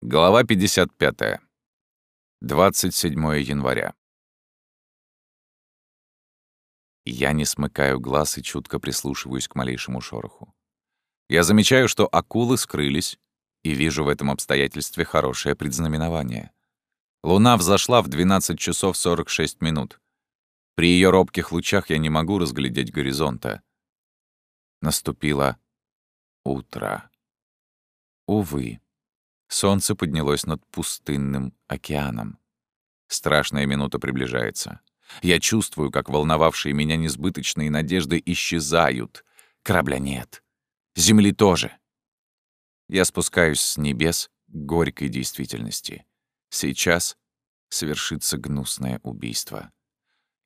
Глава 55. 27 января. Я не смыкаю глаз и чутко прислушиваюсь к малейшему шороху. Я замечаю, что акулы скрылись, и вижу в этом обстоятельстве хорошее предзнаменование. Луна взошла в 12 часов 46 минут. При ее робких лучах я не могу разглядеть горизонта. Наступило утро. Увы. Солнце поднялось над пустынным океаном. Страшная минута приближается. Я чувствую, как волновавшие меня несбыточные надежды исчезают. Корабля нет. Земли тоже. Я спускаюсь с небес к горькой действительности. Сейчас совершится гнусное убийство.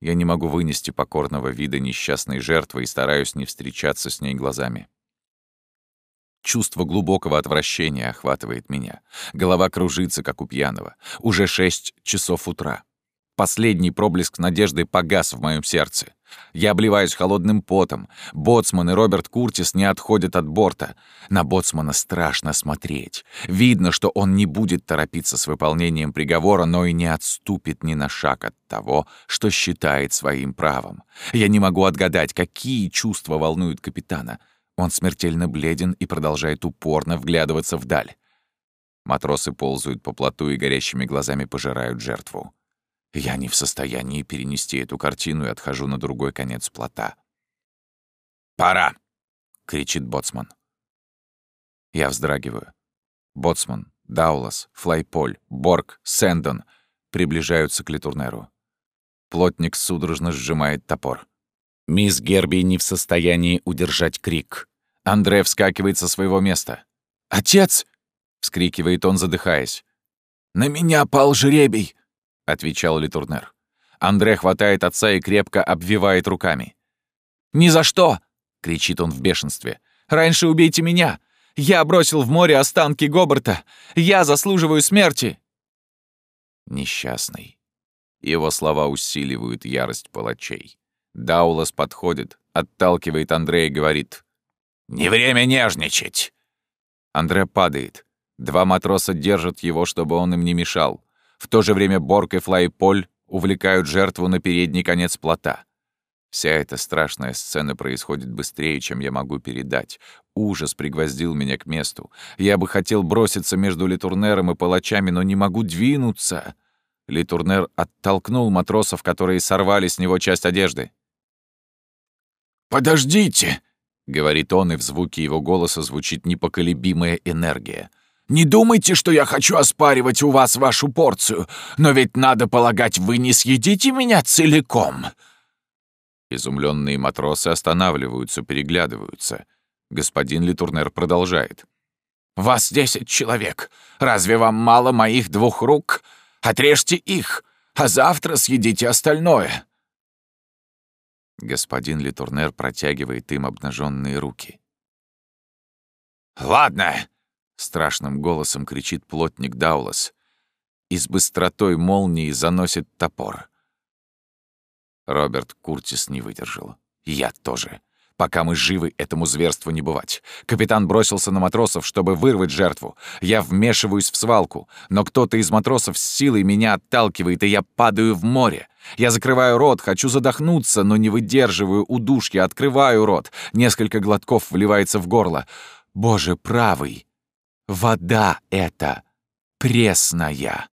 Я не могу вынести покорного вида несчастной жертвы и стараюсь не встречаться с ней глазами. Чувство глубокого отвращения охватывает меня. Голова кружится, как у пьяного. Уже шесть часов утра. Последний проблеск надежды погас в моем сердце. Я обливаюсь холодным потом. Боцман и Роберт Куртис не отходят от борта. На Боцмана страшно смотреть. Видно, что он не будет торопиться с выполнением приговора, но и не отступит ни на шаг от того, что считает своим правом. Я не могу отгадать, какие чувства волнуют капитана — он смертельно бледен и продолжает упорно вглядываться вдаль. Матросы ползают по плоту и горящими глазами пожирают жертву. Я не в состоянии перенести эту картину и отхожу на другой конец плота. «Пора!» — кричит боцман. Я вздрагиваю. Боцман, Даулас, Флайполь, Борг, Сэндон приближаются к Литурнеру. Плотник судорожно сжимает топор. Мисс Герби не в состоянии удержать крик. Андре вскакивает со своего места. «Отец!» — вскрикивает он, задыхаясь. «На меня пал жребий!» — отвечал Литурнер. Андре хватает отца и крепко обвивает руками. «Ни за что!» — кричит он в бешенстве. «Раньше убейте меня! Я бросил в море останки Гобарта! Я заслуживаю смерти!» Несчастный. Его слова усиливают ярость палачей. Даулас подходит, отталкивает Андрея и говорит «Не время нежничать!» Андре падает. Два матроса держат его, чтобы он им не мешал. В то же время Борг и Флайполь увлекают жертву на передний конец плота. Вся эта страшная сцена происходит быстрее, чем я могу передать. Ужас пригвоздил меня к месту. Я бы хотел броситься между Литурнером и палачами, но не могу двинуться. Литурнер оттолкнул матросов, которые сорвали с него часть одежды. «Подождите!» — говорит он, и в звуке его голоса звучит непоколебимая энергия. «Не думайте, что я хочу оспаривать у вас вашу порцию, но ведь, надо полагать, вы не съедите меня целиком!» Изумленные матросы останавливаются, переглядываются. Господин Литурнер продолжает. «Вас десять человек. Разве вам мало моих двух рук? Отрежьте их, а завтра съедите остальное. Господин Литурнер протягивает им обнаженные руки. «Ладно!» — страшным голосом кричит плотник Даулас. И с быстротой молнии заносит топор. Роберт Куртис не выдержал. Я тоже. Пока мы живы, этому зверству не бывать. Капитан бросился на матросов, чтобы вырвать жертву. Я вмешиваюсь в свалку, но кто-то из матросов с силой меня отталкивает, и я падаю в море. Я закрываю рот, хочу задохнуться, но не выдерживаю удушья, открываю рот. Несколько глотков вливается в горло. Боже правый! Вода эта пресная!